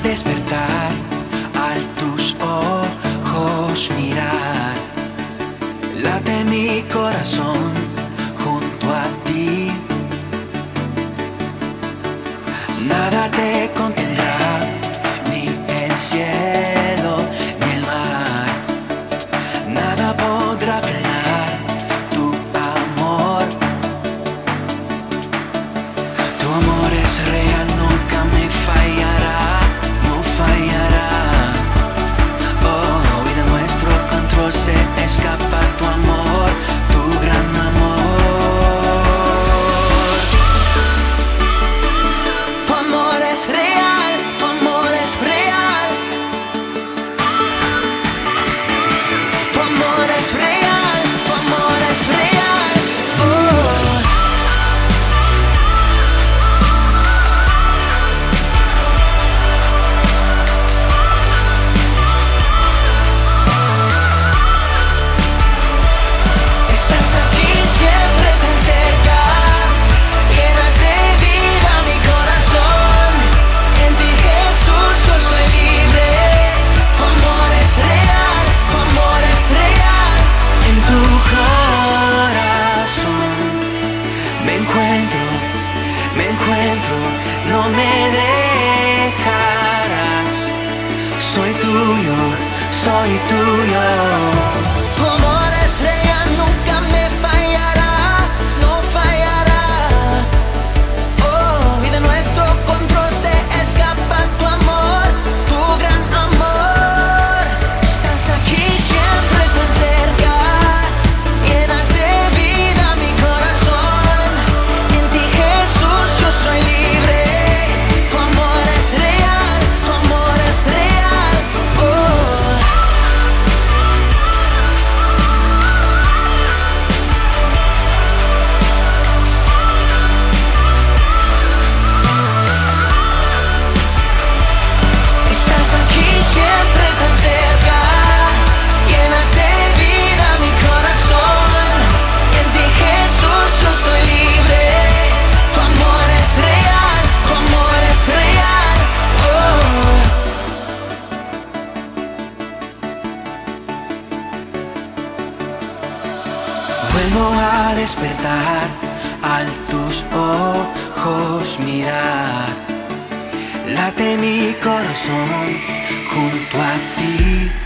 despertar al tus ojos mirar. Late mi corazón junto a ti. Nada te contiene Me encuentro, me encuentro, no me dejarás. Soy tuyo, soy tuyo. Tu amor. Vuelvo a despertar al tus ojos mirar. Late mi corazón junto a ti.